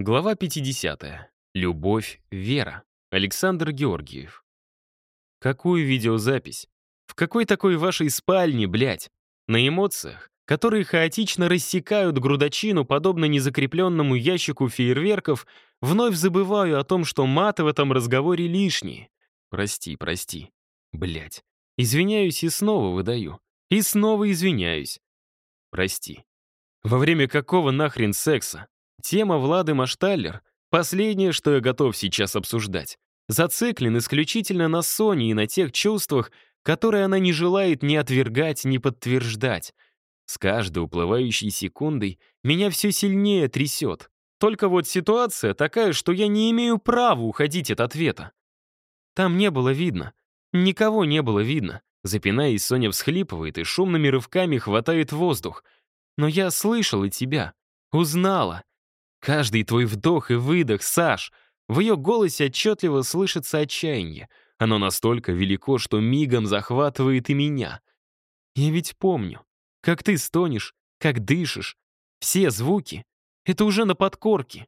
Глава 50. Любовь, вера. Александр Георгиев. Какую видеозапись? В какой такой вашей спальне, блядь? На эмоциях, которые хаотично рассекают грудочину, подобно незакрепленному ящику фейерверков, вновь забываю о том, что маты в этом разговоре лишние. Прости, прости. Блядь. Извиняюсь и снова выдаю. И снова извиняюсь. Прости. Во время какого нахрен секса? Тема Влады Машталлер — последнее, что я готов сейчас обсуждать. Зациклен исключительно на Соне и на тех чувствах, которые она не желает ни отвергать, ни подтверждать. С каждой уплывающей секундой меня все сильнее трясет. Только вот ситуация такая, что я не имею права уходить от ответа. Там не было видно. Никого не было видно. Запинаясь, Соня всхлипывает и шумными рывками хватает воздух. Но я слышала тебя. Узнала. Каждый твой вдох и выдох, Саш, в ее голосе отчетливо слышится отчаяние. Оно настолько велико, что мигом захватывает и меня. Я ведь помню, как ты стонешь, как дышишь. Все звуки — это уже на подкорке.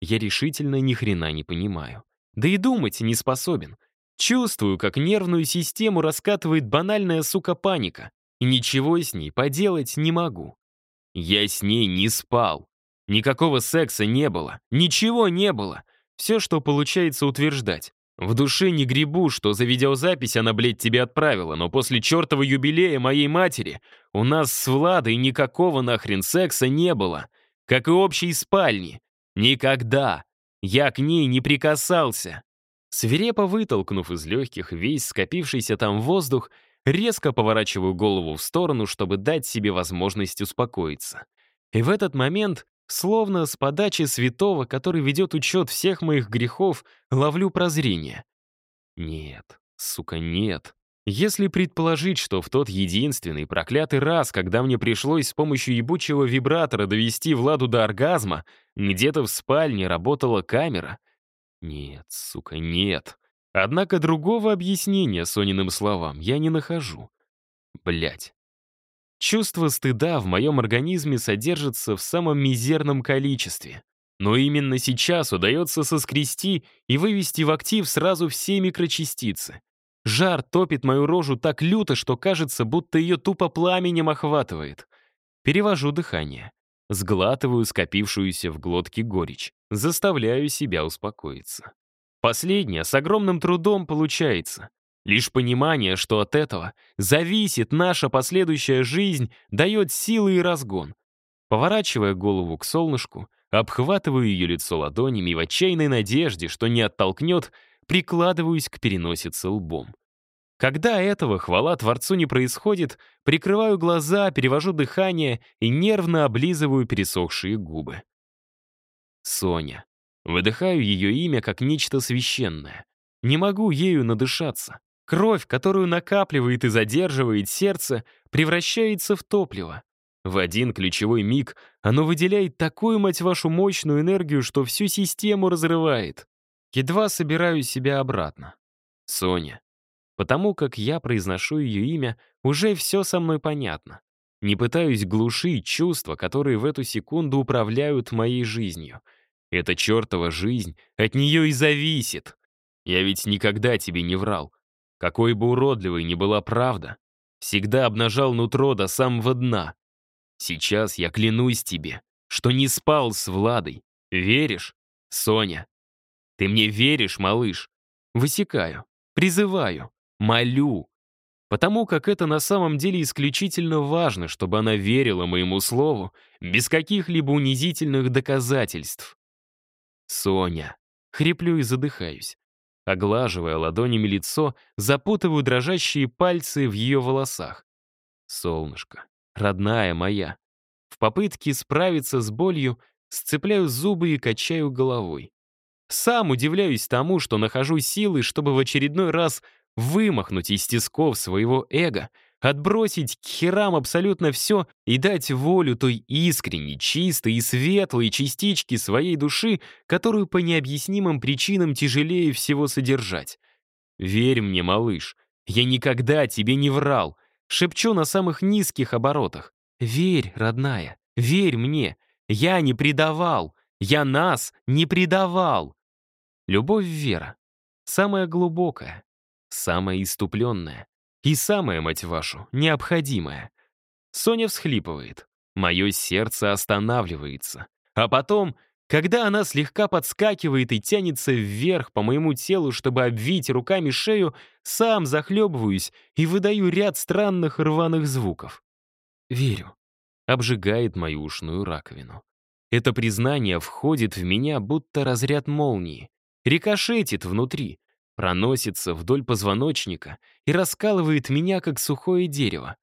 Я решительно ни хрена не понимаю. Да и думать не способен. Чувствую, как нервную систему раскатывает банальная сука паника. И ничего с ней поделать не могу. Я с ней не спал. Никакого секса не было, ничего не было. Все, что получается утверждать. В душе не грибу, что за видеозапись она, блядь, тебе отправила, но после чертова юбилея моей матери у нас с Владой никакого нахрен секса не было. Как и общей спальни. Никогда. Я к ней не прикасался. Свирепо вытолкнув из легких весь скопившийся там воздух, резко поворачиваю голову в сторону, чтобы дать себе возможность успокоиться. И в этот момент Словно с подачи святого, который ведет учет всех моих грехов, ловлю прозрение. Нет, сука, нет. Если предположить, что в тот единственный проклятый раз, когда мне пришлось с помощью ебучего вибратора довести Владу до оргазма, где-то в спальне работала камера. Нет, сука, нет. Однако другого объяснения Сониным словам я не нахожу. Блять. Чувство стыда в моем организме содержится в самом мизерном количестве. Но именно сейчас удается соскрести и вывести в актив сразу все микрочастицы. Жар топит мою рожу так люто, что кажется, будто ее тупо пламенем охватывает. Перевожу дыхание. Сглатываю скопившуюся в глотке горечь. Заставляю себя успокоиться. Последнее с огромным трудом получается. Лишь понимание, что от этого зависит наша последующая жизнь, дает силы и разгон. Поворачивая голову к солнышку, обхватываю ее лицо ладонями и в отчаянной надежде, что не оттолкнет, прикладываюсь к переносице лбом. Когда этого, хвала Творцу, не происходит, прикрываю глаза, перевожу дыхание и нервно облизываю пересохшие губы. Соня. Выдыхаю ее имя как нечто священное. Не могу ею надышаться. Кровь, которую накапливает и задерживает сердце, превращается в топливо. В один ключевой миг оно выделяет такую, мать вашу, мощную энергию, что всю систему разрывает. Едва собираю себя обратно. Соня. Потому как я произношу ее имя, уже все со мной понятно. Не пытаюсь глушить чувства, которые в эту секунду управляют моей жизнью. Эта чертова жизнь от нее и зависит. Я ведь никогда тебе не врал. Какой бы уродливой ни была правда, всегда обнажал нутро до самого дна. Сейчас я клянусь тебе, что не спал с Владой. Веришь, Соня? Ты мне веришь, малыш? Высекаю, призываю, молю. Потому как это на самом деле исключительно важно, чтобы она верила моему слову без каких-либо унизительных доказательств. Соня. Хриплю и задыхаюсь. Оглаживая ладонями лицо, запутываю дрожащие пальцы в ее волосах. Солнышко, родная моя. В попытке справиться с болью сцепляю зубы и качаю головой. Сам удивляюсь тому, что нахожу силы, чтобы в очередной раз вымахнуть из тисков своего эго Отбросить к херам абсолютно все и дать волю той искренней, чистой и светлой частичке своей души, которую по необъяснимым причинам тяжелее всего содержать. «Верь мне, малыш, я никогда тебе не врал», шепчу на самых низких оборотах. «Верь, родная, верь мне, я не предавал, Я нас не предавал. Любовь Вера. Самая глубокая, самая иступленная и самая, мать вашу, необходимая. Соня всхлипывает. Мое сердце останавливается. А потом, когда она слегка подскакивает и тянется вверх по моему телу, чтобы обвить руками шею, сам захлебываюсь и выдаю ряд странных рваных звуков. Верю. Обжигает мою ушную раковину. Это признание входит в меня, будто разряд молнии. Рикошетит внутри, проносится вдоль позвоночника и раскалывает меня, как сухое дерево.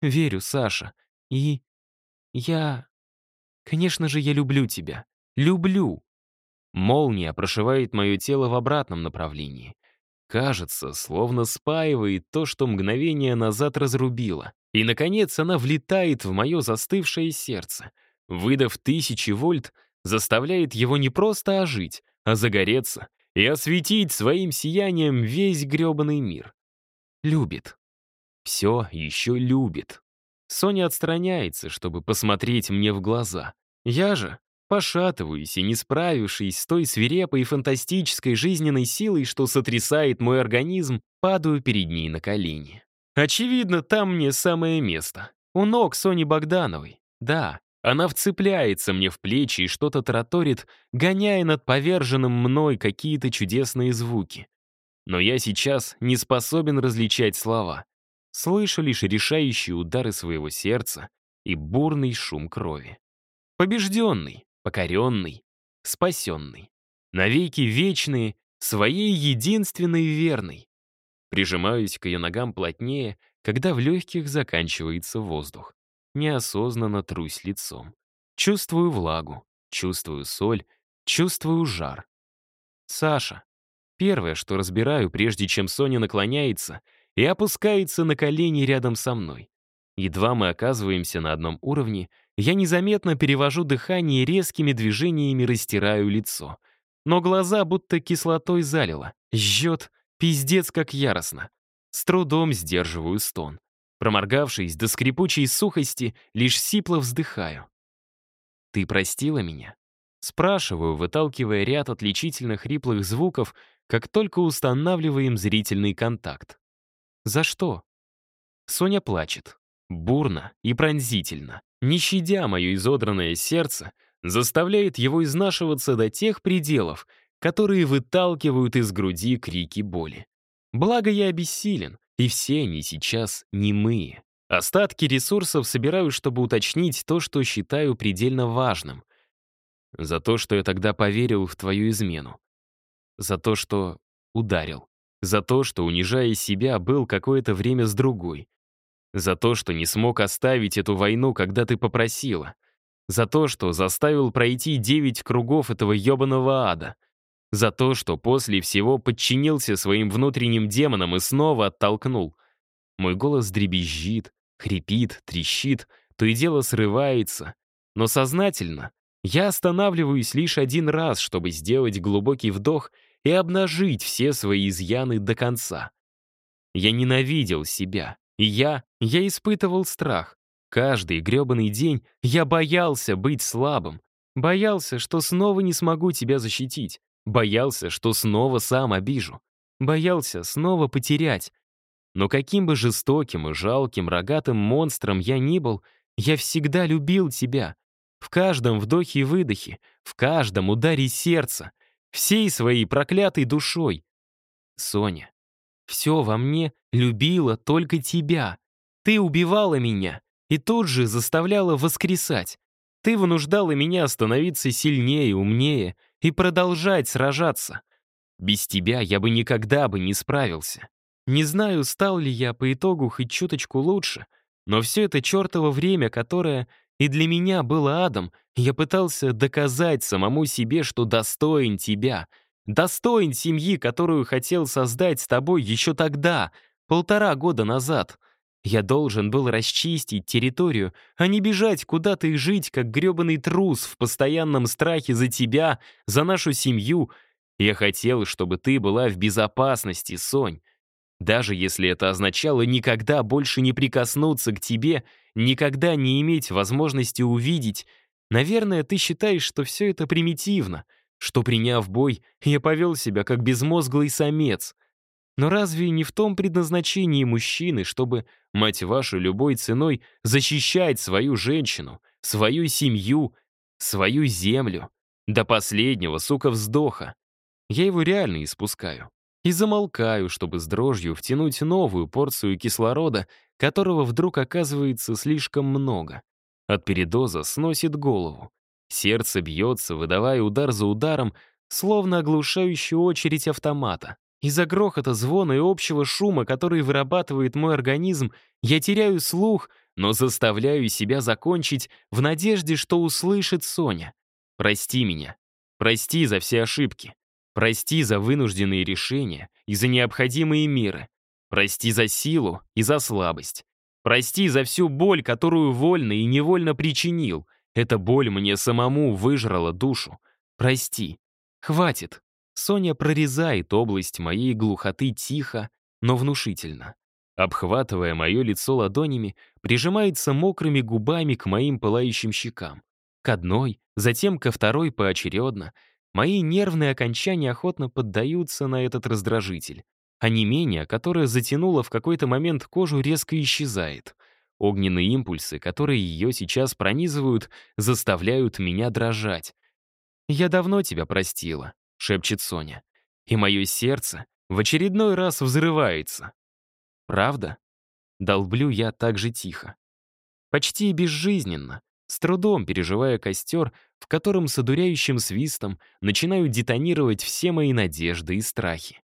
Верю, Саша. И я... Конечно же, я люблю тебя. Люблю. Молния прошивает мое тело в обратном направлении. Кажется, словно спаивает то, что мгновение назад разрубило. И, наконец, она влетает в мое застывшее сердце. Выдав тысячи вольт, заставляет его не просто ожить, а загореться и осветить своим сиянием весь грёбаный мир. Любит. Все еще любит. Соня отстраняется, чтобы посмотреть мне в глаза. Я же пошатываюсь и, не справившись с той свирепой и фантастической жизненной силой, что сотрясает мой организм, падаю перед ней на колени. Очевидно, там мне самое место. У ног Сони Богдановой. Да, она вцепляется мне в плечи и что-то тараторит, гоняя над поверженным мной какие-то чудесные звуки. Но я сейчас не способен различать слова. Слышу лишь решающие удары своего сердца и бурный шум крови. Побежденный, покоренный, спасенный. Навеки вечные, своей единственной верной. Прижимаюсь к ее ногам плотнее, когда в легких заканчивается воздух неосознанно трусь лицом. Чувствую влагу, чувствую соль, чувствую жар. Саша. Первое, что разбираю, прежде чем Соня наклоняется и опускается на колени рядом со мной. Едва мы оказываемся на одном уровне, я незаметно перевожу дыхание и резкими движениями растираю лицо. Но глаза будто кислотой залило. Жжет, пиздец как яростно. С трудом сдерживаю стон. Проморгавшись до скрипучей сухости, лишь сипло вздыхаю. «Ты простила меня?» Спрашиваю, выталкивая ряд отличительных хриплых звуков, как только устанавливаем зрительный контакт. «За что?» Соня плачет. Бурно и пронзительно. Не щадя мое изодранное сердце, заставляет его изнашиваться до тех пределов, которые выталкивают из груди крики боли. Благо я обессилен, и все они сейчас немые. Остатки ресурсов собираю, чтобы уточнить то, что считаю предельно важным. За то, что я тогда поверил в твою измену. За то, что ударил. За то, что, унижая себя, был какое-то время с другой. За то, что не смог оставить эту войну, когда ты попросила. За то, что заставил пройти девять кругов этого ёбаного ада. За то, что после всего подчинился своим внутренним демонам и снова оттолкнул. Мой голос дребезжит, хрипит, трещит, то и дело срывается. Но сознательно я останавливаюсь лишь один раз, чтобы сделать глубокий вдох и обнажить все свои изъяны до конца. Я ненавидел себя, и я, я испытывал страх. Каждый грёбаный день я боялся быть слабым, боялся, что снова не смогу тебя защитить, Боялся, что снова сам обижу. Боялся снова потерять. Но каким бы жестоким и жалким рогатым монстром я ни был, я всегда любил тебя. В каждом вдохе и выдохе, в каждом ударе сердца, всей своей проклятой душой. Соня, все во мне любило только тебя. Ты убивала меня и тут же заставляла воскресать. Ты вынуждала меня становиться сильнее, умнее и продолжать сражаться. Без тебя я бы никогда бы не справился. Не знаю, стал ли я по итогу хоть чуточку лучше, но все это чертово время, которое и для меня было адом, я пытался доказать самому себе, что достоин тебя, достоин семьи, которую хотел создать с тобой еще тогда, полтора года назад — я должен был расчистить территорию, а не бежать куда-то и жить, как грёбаный трус в постоянном страхе за тебя, за нашу семью. Я хотел, чтобы ты была в безопасности, Сонь. Даже если это означало никогда больше не прикоснуться к тебе, никогда не иметь возможности увидеть, Наверное, ты считаешь, что все это примитивно, что, приняв бой, я повел себя как безмозглый самец. Но разве не в том предназначении мужчины, чтобы, мать вашу, любой ценой защищать свою женщину, свою семью, свою землю? До последнего, сука, вздоха. Я его реально испускаю. И замолкаю, чтобы с дрожью втянуть новую порцию кислорода, которого вдруг оказывается слишком много. От передоза сносит голову. Сердце бьется, выдавая удар за ударом, словно оглушающая очередь автомата. Из-за грохота, звона и общего шума, который вырабатывает мой организм, я теряю слух, но заставляю себя закончить в надежде, что услышит Соня. «Прости меня. Прости за все ошибки. Прости за вынужденные решения и за необходимые меры. Прости за силу и за слабость. Прости за всю боль, которую вольно и невольно причинил. Эта боль мне самому выжрала душу. Прости. Хватит. Соня прорезает область моей глухоты тихо, но внушительно. Обхватывая мое лицо ладонями, прижимается мокрыми губами к моим пылающим щекам. К одной, затем ко второй поочередно. Мои нервные окончания охотно поддаются на этот раздражитель а не менее, которое затянуло в какой-то момент кожу, резко исчезает. Огненные импульсы, которые ее сейчас пронизывают, заставляют меня дрожать. «Я давно тебя простила», — шепчет Соня. И мое сердце в очередной раз взрывается. «Правда?» — долблю я так же тихо. Почти безжизненно, с трудом переживая костер, в котором с одуряющим свистом начинают детонировать все мои надежды и страхи.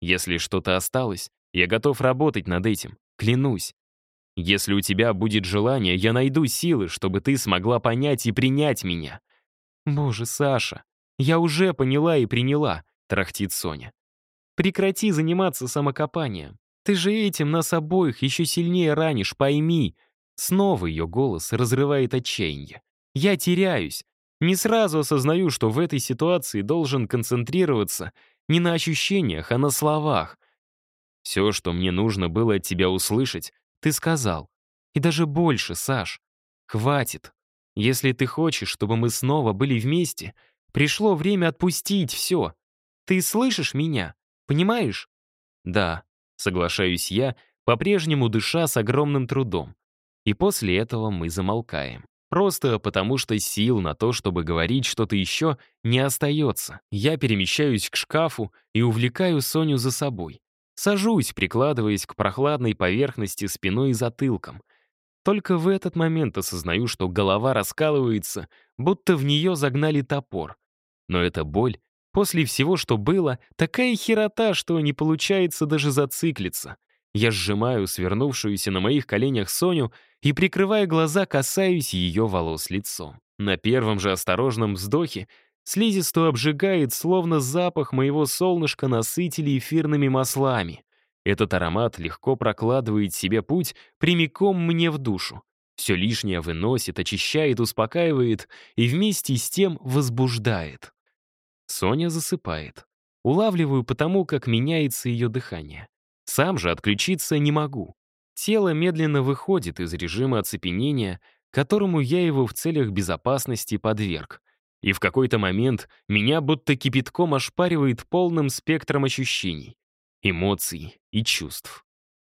Если что-то осталось, я готов работать над этим, клянусь. Если у тебя будет желание, я найду силы, чтобы ты смогла понять и принять меня. Боже, Саша, я уже поняла и приняла, трахтит Соня. Прекрати заниматься самокопанием. Ты же этим нас обоих еще сильнее ранишь, пойми. Снова ее голос разрывает отчаяние. Я теряюсь. Не сразу осознаю, что в этой ситуации должен концентрироваться не на ощущениях, а на словах. Все, что мне нужно было от тебя услышать, ты сказал. И даже больше, Саш. Хватит. Если ты хочешь, чтобы мы снова были вместе, пришло время отпустить все. Ты слышишь меня? Понимаешь? Да, соглашаюсь я, по-прежнему дыша с огромным трудом. И после этого мы замолкаем. Просто потому, что сил на то, чтобы говорить что-то еще, не остается. Я перемещаюсь к шкафу и увлекаю Соню за собой. Сажусь, прикладываясь к прохладной поверхности спиной и затылком. Только в этот момент осознаю, что голова раскалывается, будто в нее загнали топор. Но эта боль, после всего, что было, такая херота, что не получается даже зациклиться. Я сжимаю свернувшуюся на моих коленях Соню и, прикрывая глаза, касаюсь ее волос лицом. На первом же осторожном вздохе слизистую обжигает, словно запах моего солнышка насытили эфирными маслами. Этот аромат легко прокладывает себе путь прямиком мне в душу. Все лишнее выносит, очищает, успокаивает и вместе с тем возбуждает. Соня засыпает. Улавливаю потому, как меняется ее дыхание. Сам же отключиться не могу. Тело медленно выходит из режима оцепенения, которому я его в целях безопасности подверг. И в какой-то момент меня будто кипятком ошпаривает полным спектром ощущений, эмоций и чувств.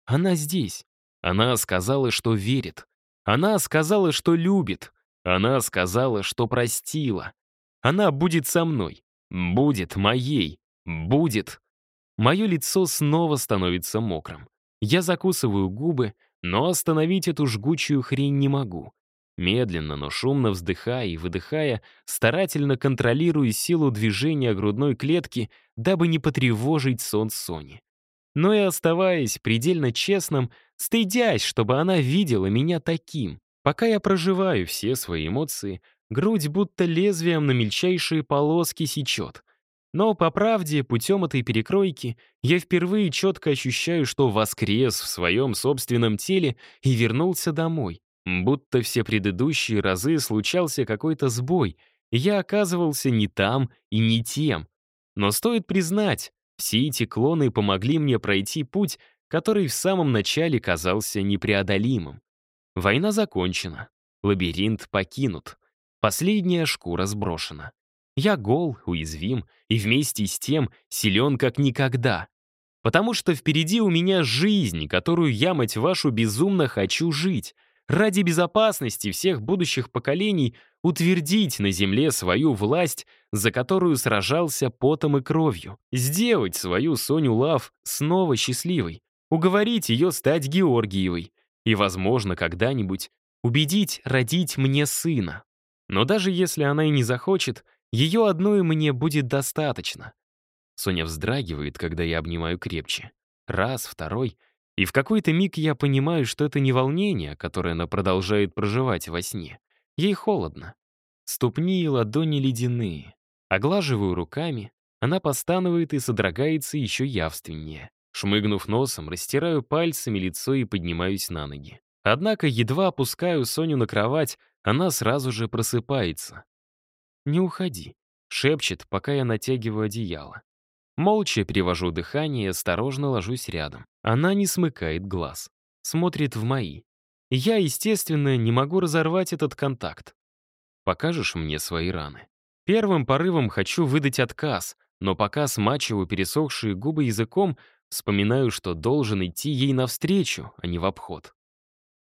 Она здесь. Она сказала, что верит. Она сказала, что любит. Она сказала, что простила. Она будет со мной. Будет моей. Будет Мое лицо снова становится мокрым. Я закусываю губы, но остановить эту жгучую хрень не могу. Медленно, но шумно вздыхая и выдыхая, старательно контролирую силу движения грудной клетки, дабы не потревожить сон Сони. Но и оставаясь предельно честным, стыдясь, чтобы она видела меня таким. Пока я проживаю все свои эмоции, грудь будто лезвием на мельчайшие полоски сечет — но, по правде, путем этой перекройки я впервые четко ощущаю, что воскрес в своем собственном теле и вернулся домой. Будто все предыдущие разы случался какой-то сбой, и я оказывался не там и не тем. Но стоит признать, все эти клоны помогли мне пройти путь, который в самом начале казался непреодолимым. Война закончена, лабиринт покинут. Последняя шкура сброшена. Я гол, уязвим и вместе с тем силен как никогда. Потому что впереди у меня жизнь, которую я, мать вашу, безумно хочу жить. Ради безопасности всех будущих поколений утвердить на земле свою власть, за которую сражался потом и кровью. Сделать свою Соню Лав снова счастливой. Уговорить ее стать Георгиевой. И, возможно, когда-нибудь убедить родить мне сына. Но даже если она и не захочет, ее одной мне будет достаточно. Соня вздрагивает, когда я обнимаю крепче. Раз, второй. И в какой-то миг я понимаю, что это не волнение, которое она продолжает проживать во сне. Ей холодно. Ступни и ладони ледяные. Оглаживаю руками, она постанывает и содрогается еще явственнее. Шмыгнув носом, растираю пальцами лицо и поднимаюсь на ноги. Однако едва опускаю Соню на кровать, она сразу же просыпается. «Не уходи», — шепчет, пока я натягиваю одеяло. Молча перевожу дыхание и осторожно ложусь рядом. Она не смыкает глаз. Смотрит в мои. Я, естественно, не могу разорвать этот контакт. Покажешь мне свои раны? Первым порывом хочу выдать отказ, но пока смачиваю пересохшие губы языком, вспоминаю, что должен идти ей навстречу, а не в обход.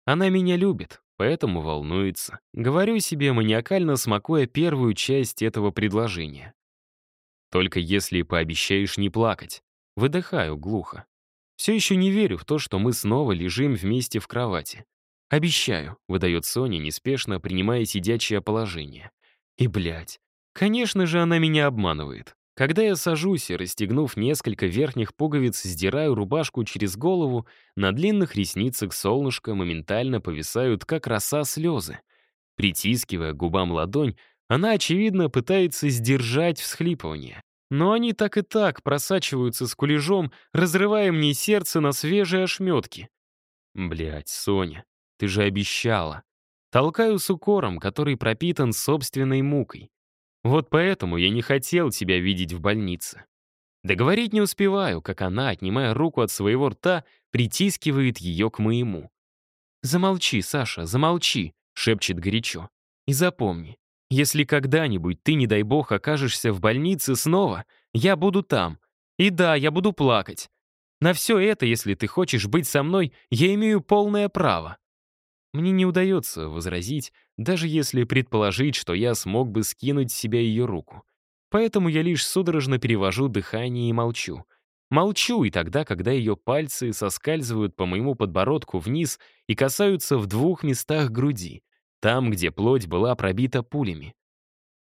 Она меня любит, поэтому волнуется. Говорю себе, маниакально смакуя первую часть этого предложения. Только если пообещаешь не плакать. Выдыхаю глухо. Все еще не верю в то, что мы снова лежим вместе в кровати. «Обещаю», — выдает Соня, неспешно принимая сидячее положение. И, блядь, конечно же, она меня обманывает. Когда я сажусь и, расстегнув несколько верхних пуговиц, сдираю рубашку через голову, на длинных ресницах солнышка моментально повисают, как роса, слезы. Притискивая губам ладонь, она, очевидно, пытается сдержать всхлипывание. Но они так и так просачиваются с кулежом, разрывая мне сердце на свежие ошметки. Блять, Соня, ты же обещала. Толкаю с укором, который пропитан собственной мукой. Вот поэтому я не хотел тебя видеть в больнице. Договорить не успеваю, как она, отнимая руку от своего рта, притискивает ее к моему. «Замолчи, Саша, замолчи», — шепчет горячо. «И запомни, если когда-нибудь ты, не дай бог, окажешься в больнице снова, я буду там. И да, я буду плакать. На все это, если ты хочешь быть со мной, я имею полное право. Мне не удается возразить, даже если предположить, что я смог бы скинуть с себя ее руку. Поэтому я лишь судорожно перевожу дыхание и молчу. Молчу и тогда, когда ее пальцы соскальзывают по моему подбородку вниз и касаются в двух местах груди. Там, где плоть была пробита пулями.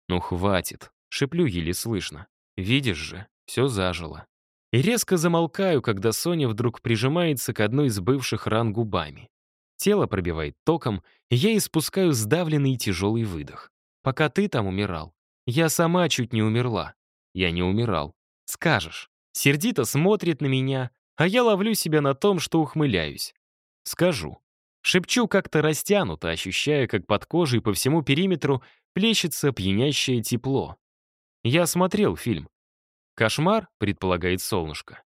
«Ну хватит», — шеплю еле слышно. «Видишь же, все зажило». И резко замолкаю, когда Соня вдруг прижимается к одной из бывших ран губами. Тело пробивает током, и я испускаю сдавленный тяжелый выдох. «Пока ты там умирал, я сама чуть не умерла. Я не умирал. Скажешь. Сердито смотрит на меня, а я ловлю себя на том, что ухмыляюсь. Скажу. Шепчу как-то растянуто, ощущая, как под кожей по всему периметру плещется пьянящее тепло. Я смотрел фильм. «Кошмар», — предполагает солнышко.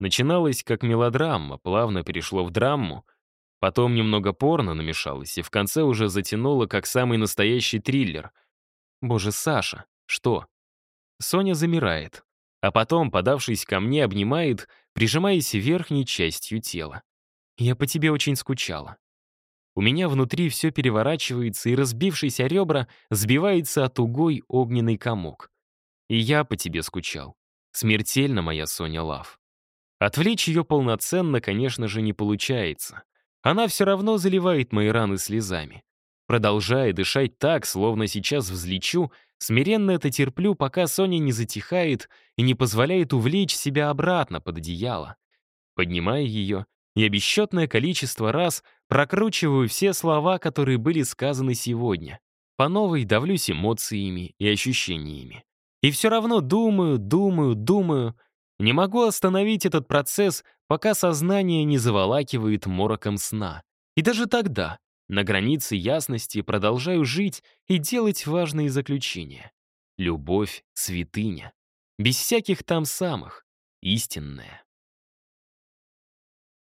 Начиналось как мелодрама, плавно перешло в драму, потом немного порно намешалось, и в конце уже затянуло как самый настоящий триллер. Боже, Саша, что? Соня замирает, а потом, подавшись ко мне, обнимает, прижимаясь верхней частью тела. Я по тебе очень скучала. У меня внутри все переворачивается, и разбившийся ребра сбивается от угой огненный комок. И я по тебе скучал. Смертельно, моя Соня Лав. Отвлечь ее полноценно, конечно же, не получается. Она все равно заливает мои раны слезами. Продолжая дышать так, словно сейчас взлечу, смиренно это терплю, пока Соня не затихает и не позволяет увлечь себя обратно под одеяло. Поднимая ее, я бесчетное количество раз прокручиваю все слова, которые были сказаны сегодня. По новой давлюсь эмоциями и ощущениями. И все равно думаю, думаю, думаю. Не могу остановить этот процесс, пока сознание не заволакивает мороком сна. И даже тогда, на границе ясности, продолжаю жить и делать важные заключения. Любовь — святыня. Без всяких там самых. Истинная.